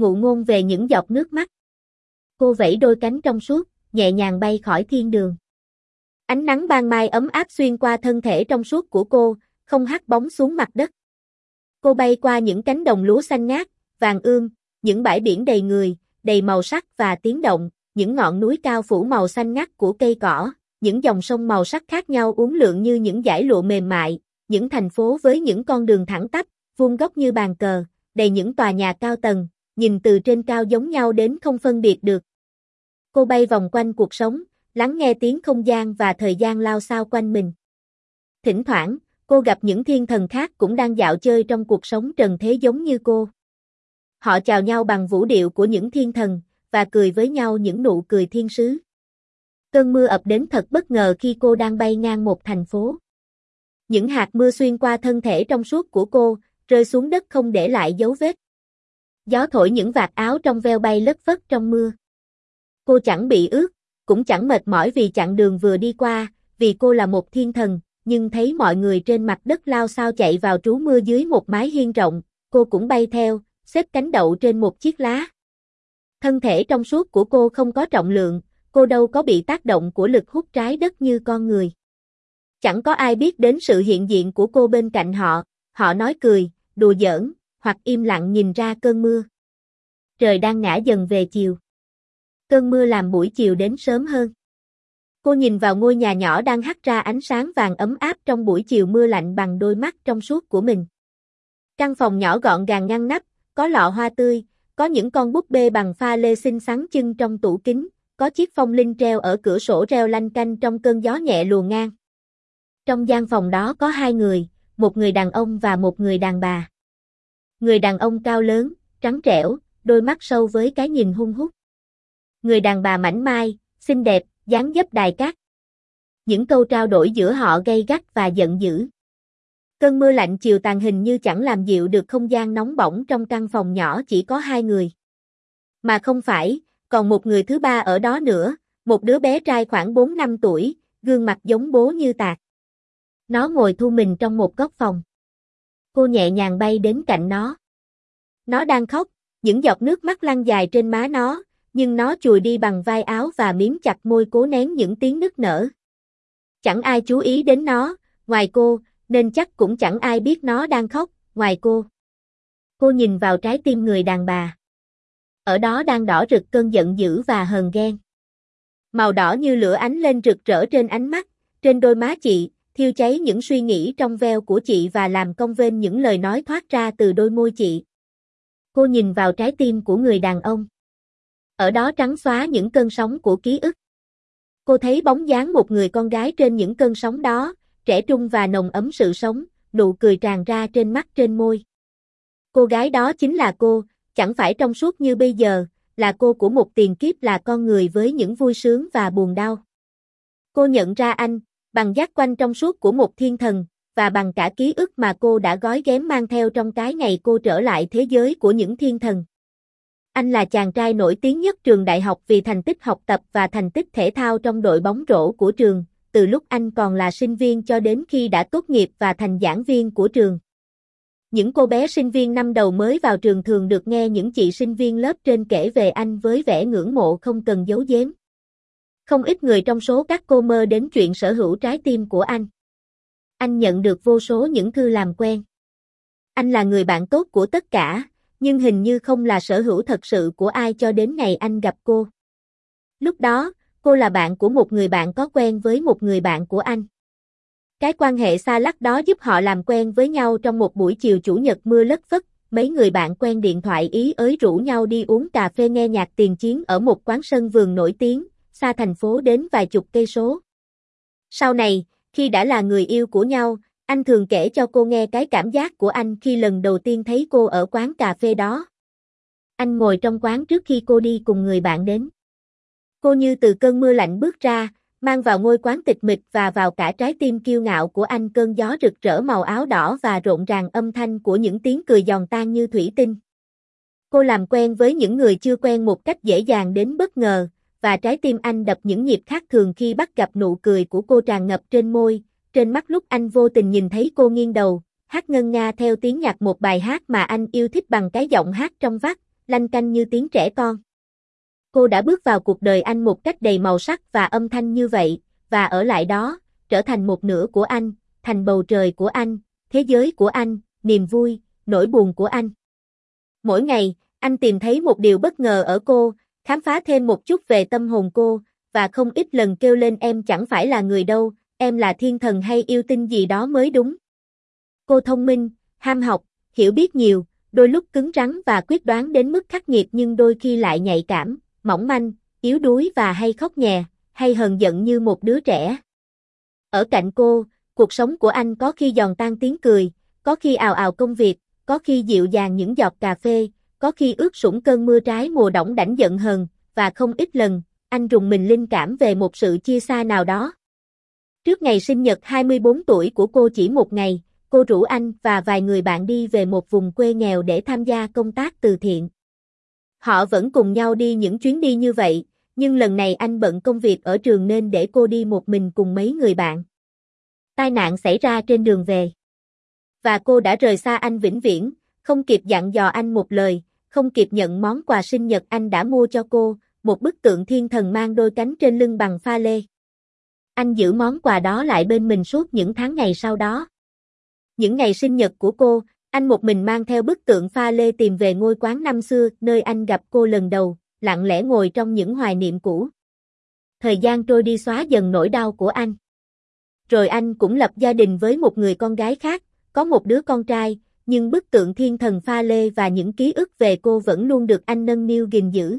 ngụ ngôn về những giọt nước mắt. Cô vẫy đôi cánh trong suốt, nhẹ nhàng bay khỏi thiên đường. Ánh nắng ban mai ấm áp xuyên qua thân thể trong suốt của cô, không hắt bóng xuống mặt đất. Cô bay qua những cánh đồng lúa xanh ngát, vàng ươm, những bãi biển đầy người, đầy màu sắc và tiếng động, những ngọn núi cao phủ màu xanh ngắt của cây cỏ, những dòng sông màu sắc khác nhau uốn lượn như những dải lụa mềm mại, những thành phố với những con đường thẳng tắp, vuông góc như bàn cờ, đầy những tòa nhà cao tầng, nhìn từ trên cao giống nhau đến không phân biệt được. Cô bay vòng quanh cuộc sống, lắng nghe tiếng không gian và thời gian lao sao quanh mình. Thỉnh thoảng, cô gặp những thiên thần khác cũng đang dạo chơi trong cuộc sống trần thế giống như cô. Họ chào nhau bằng vũ điệu của những thiên thần, và cười với nhau những nụ cười thiên sứ. Cơn mưa ập đến thật bất ngờ khi cô đang bay ngang một thành phố. Những hạt mưa xuyên qua thân thể trong suốt của cô, rơi xuống đất không để lại dấu vết. Gió thổi những vạt áo trong veo bay lất phất trong mưa. Cô chẳng bị ướt, cũng chẳng mệt mỏi vì chặng đường vừa đi qua, vì cô là một thiên thần, nhưng thấy mọi người trên mặt đất lao sao chạy vào trú mưa dưới một mái hiên rộng, cô cũng bay theo, xếp cánh đậu trên một chiếc lá. Thân thể trong suốt của cô không có trọng lượng, cô đâu có bị tác động của lực hút trái đất như con người. Chẳng có ai biết đến sự hiện diện của cô bên cạnh họ, họ nói cười, đùa giỡn, hoặc im lặng nhìn ra cơn mưa. Trời đang ngã dần về chiều. Cơn mưa làm buổi chiều đến sớm hơn. Cô nhìn vào ngôi nhà nhỏ đang hắt ra ánh sáng vàng ấm áp trong buổi chiều mưa lạnh bằng đôi mắt trong suốt của mình. Căn phòng nhỏ gọn gàng ngăn nắp, có lọ hoa tươi, có những con búp bê bằng pha lê xinh xắn chân trong tủ kính, có chiếc phong linh treo ở cửa sổ reo lanh canh trong cơn gió nhẹ luồn ngang. Trong gian phòng đó có hai người, một người đàn ông và một người đàn bà. Người đàn ông cao lớn, trắng trẻo, đôi mắt sâu với cái nhìn hung hút. Người đàn bà mảnh mai, xinh đẹp, dáng dấp đài cát. Những câu trao đổi giữa họ gay gắt và giận dữ. Cơn mưa lạnh chiều tàn hình như chẳng làm dịu được không gian nóng bỏng trong căn phòng nhỏ chỉ có hai người. Mà không phải, còn một người thứ ba ở đó nữa, một đứa bé trai khoảng 4 năm tuổi, gương mặt giống bố như tạc. Nó ngồi thu mình trong một góc phòng. Cô nhẹ nhàng bay đến cạnh nó. Nó đang khóc, những giọt nước mắt lăn dài trên má nó, nhưng nó chùi đi bằng vai áo và miếm chặt môi cố nén những tiếng nức nở. Chẳng ai chú ý đến nó, ngoài cô, nên chắc cũng chẳng ai biết nó đang khóc, ngoài cô. Cô nhìn vào trái tim người đàn bà. Ở đó đang đỏ rực cơn giận dữ và hờn ghen. Màu đỏ như lửa ánh lên rực rỡ trên ánh mắt, trên đôi má chị, thiêu cháy những suy nghĩ trong veo của chị và làm công vên những lời nói thoát ra từ đôi môi chị. Cô nhìn vào trái tim của người đàn ông. Ở đó trắng xóa những cơn sóng của ký ức. Cô thấy bóng dáng một người con gái trên những cơn sóng đó, trẻ trung và nồng ấm sự sống, nụ cười tràn ra trên mắt trên môi. Cô gái đó chính là cô, chẳng phải trong suốt như bây giờ, là cô của một tiền kiếp là con người với những vui sướng và buồn đau. Cô nhận ra anh, bằng giác quanh trong suốt của một thiên thần, và bằng cả ký ức mà cô đã gói ghém mang theo trong cái ngày cô trở lại thế giới của những thiên thần. Anh là chàng trai nổi tiếng nhất trường đại học vì thành tích học tập và thành tích thể thao trong đội bóng rổ của trường, từ lúc anh còn là sinh viên cho đến khi đã tốt nghiệp và thành giảng viên của trường. Những cô bé sinh viên năm đầu mới vào trường thường được nghe những chị sinh viên lớp trên kể về anh với vẻ ngưỡng mộ không cần giấu giếm. Không ít người trong số các cô mơ đến chuyện sở hữu trái tim của anh. Anh nhận được vô số những thư làm quen. Anh là người bạn tốt của tất cả, nhưng hình như không là sở hữu thật sự của ai cho đến ngày anh gặp cô. Lúc đó, cô là bạn của một người bạn có quen với một người bạn của anh. Cái quan hệ xa lắc đó giúp họ làm quen với nhau trong một buổi chiều chủ nhật mưa lất phất, mấy người bạn quen điện thoại ý ới rủ nhau đi uống cà phê nghe nhạc tiền chiến ở một quán sân vườn nổi tiếng, xa thành phố đến vài chục cây số. Sau này, khi đã là người yêu của nhau, anh thường kể cho cô nghe cái cảm giác của anh khi lần đầu tiên thấy cô ở quán cà phê đó. Anh ngồi trong quán trước khi cô đi cùng người bạn đến. Cô như từ cơn mưa lạnh bước ra, mang vào ngôi quán tịch mịch và vào cả trái tim kiêu ngạo của anh cơn gió rực rỡ màu áo đỏ và rộn ràng âm thanh của những tiếng cười giòn tan như thủy tinh. Cô làm quen với những người chưa quen một cách dễ dàng đến bất ngờ, và trái tim anh đập những nhịp khác thường khi bắt gặp nụ cười của cô tràn ngập trên môi, trên mắt lúc anh vô tình nhìn thấy cô nghiêng đầu, hát ngân nga theo tiếng nhạc một bài hát mà anh yêu thích bằng cái giọng hát trong vắt, lanh canh như tiếng trẻ con. Cô đã bước vào cuộc đời anh một cách đầy màu sắc và âm thanh như vậy, và ở lại đó, trở thành một nửa của anh, thành bầu trời của anh, thế giới của anh, niềm vui, nỗi buồn của anh. Mỗi ngày, anh tìm thấy một điều bất ngờ ở cô, khám phá thêm một chút về tâm hồn cô, và không ít lần kêu lên em chẳng phải là người đâu, em là thiên thần hay yêu tinh gì đó mới đúng. Cô thông minh, ham học, hiểu biết nhiều, đôi lúc cứng rắn và quyết đoán đến mức khắc nghiệt nhưng đôi khi lại nhạy cảm, mỏng manh, yếu đuối và hay khóc nhè, hay hờn giận như một đứa trẻ. Ở cạnh cô, cuộc sống của anh có khi giòn tan tiếng cười, có khi ào ào công việc, có khi dịu dàng những giọt cà phê, có khi ướt sũng cơn mưa trái mùa đỏng đảnh giận hờn, và không ít lần, anh rùng mình linh cảm về một sự chia xa nào đó. Trước ngày sinh nhật 24 tuổi của cô chỉ một ngày, cô rủ anh và vài người bạn đi về một vùng quê nghèo để tham gia công tác từ thiện. Họ vẫn cùng nhau đi những chuyến đi như vậy, nhưng lần này anh bận công việc ở trường nên để cô đi một mình cùng mấy người bạn. Tai nạn xảy ra trên đường về. Và cô đã rời xa anh vĩnh viễn, không kịp dặn dò anh một lời, không kịp nhận món quà sinh nhật anh đã mua cho cô, một bức tượng thiên thần mang đôi cánh trên lưng bằng pha lê. Anh giữ món quà đó lại bên mình suốt những tháng ngày sau đó. Những ngày sinh nhật của cô, anh một mình mang theo bức tượng pha lê tìm về ngôi quán năm xưa nơi anh gặp cô lần đầu, lặng lẽ ngồi trong những hoài niệm cũ. Thời gian trôi đi xóa dần nỗi đau của anh. Rồi anh cũng lập gia đình với một người con gái khác, có một đứa con trai, nhưng bức tượng thiên thần pha lê và những ký ức về cô vẫn luôn được anh nâng niu gìn giữ.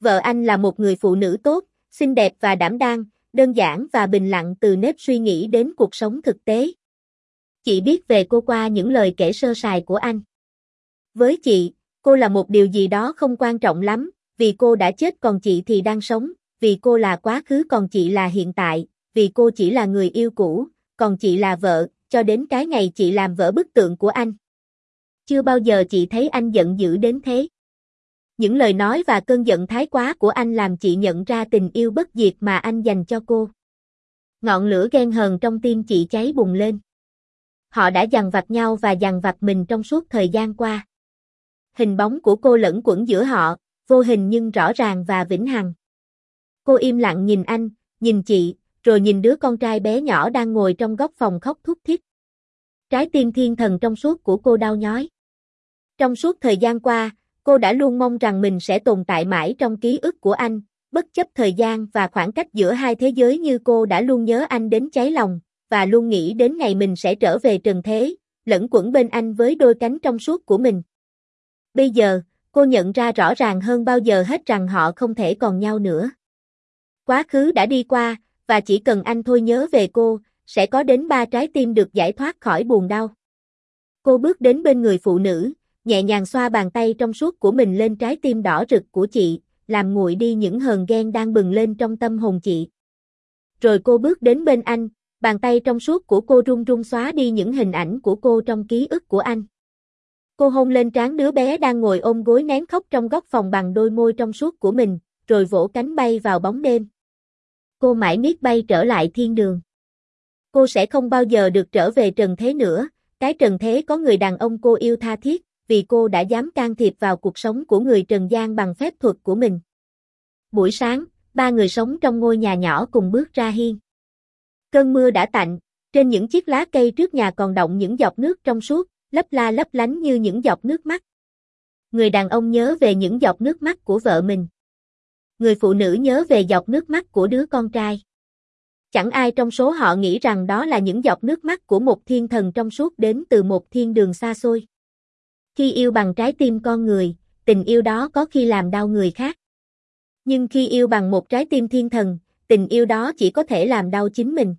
Vợ anh là một người phụ nữ tốt, xinh đẹp và đảm đang, đơn giản và bình lặng từ nếp suy nghĩ đến cuộc sống thực tế. Chị biết về cô qua những lời kể sơ sài của anh. Với chị, cô là một điều gì đó không quan trọng lắm, vì cô đã chết còn chị thì đang sống, vì cô là quá khứ còn chị là hiện tại, vì cô chỉ là người yêu cũ, còn chị là vợ, cho đến cái ngày chị làm vỡ bức tượng của anh. Chưa bao giờ chị thấy anh giận dữ đến thế. Những lời nói và cơn giận thái quá của anh làm chị nhận ra tình yêu bất diệt mà anh dành cho cô. Ngọn lửa ghen hờn trong tim chị cháy bùng lên. Họ đã dằn vặt nhau và dằn vặt mình trong suốt thời gian qua. Hình bóng của cô lẫn quẩn giữa họ, vô hình nhưng rõ ràng và vĩnh hằng. Cô im lặng nhìn anh, nhìn chị, rồi nhìn đứa con trai bé nhỏ đang ngồi trong góc phòng khóc thút thít. Trái tim thiên thần trong suốt của cô đau nhói. Trong suốt thời gian qua, cô đã luôn mong rằng mình sẽ tồn tại mãi trong ký ức của anh, bất chấp thời gian và khoảng cách giữa hai thế giới như cô đã luôn nhớ anh đến cháy lòng, và luôn nghĩ đến ngày mình sẽ trở về trần thế, lẫn quẩn bên anh với đôi cánh trong suốt của mình. Bây giờ, cô nhận ra rõ ràng hơn bao giờ hết rằng họ không thể còn nhau nữa. Quá khứ đã đi qua, và chỉ cần anh thôi nhớ về cô, sẽ có đến ba trái tim được giải thoát khỏi buồn đau. Cô bước đến bên người phụ nữ, nhẹ nhàng xoa bàn tay trong suốt của mình lên trái tim đỏ rực của chị, làm nguội đi những hờn ghen đang bừng lên trong tâm hồn chị. Rồi cô bước đến bên anh, bàn tay trong suốt của cô run run xóa đi những hình ảnh của cô trong ký ức của anh. Cô hôn lên trán đứa bé đang ngồi ôm gối nén khóc trong góc phòng bằng đôi môi trong suốt của mình, rồi vỗ cánh bay vào bóng đêm. Cô mãi miết bay trở lại thiên đường. Cô sẽ không bao giờ được trở về trần thế nữa, cái trần thế có người đàn ông cô yêu tha thiết, vì cô đã dám can thiệp vào cuộc sống của người trần gian bằng phép thuật của mình. Buổi sáng, ba người sống trong ngôi nhà nhỏ cùng bước ra hiên. Cơn mưa đã tạnh, trên những chiếc lá cây trước nhà còn động những giọt nước trong suốt, lấp la lấp lánh như những giọt nước mắt. Người đàn ông nhớ về những giọt nước mắt của vợ mình. Người phụ nữ nhớ về giọt nước mắt của đứa con trai. Chẳng ai trong số họ nghĩ rằng đó là những giọt nước mắt của một thiên thần trong suốt đến từ một thiên đường xa xôi. Khi yêu bằng trái tim con người, tình yêu đó có khi làm đau người khác. Nhưng khi yêu bằng một trái tim thiên thần, tình yêu đó chỉ có thể làm đau chính mình.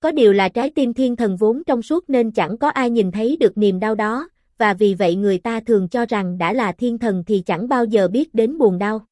Có điều là trái tim thiên thần vốn trong suốt nên chẳng có ai nhìn thấy được niềm đau đó, và vì vậy người ta thường cho rằng đã là thiên thần thì chẳng bao giờ biết đến buồn đau.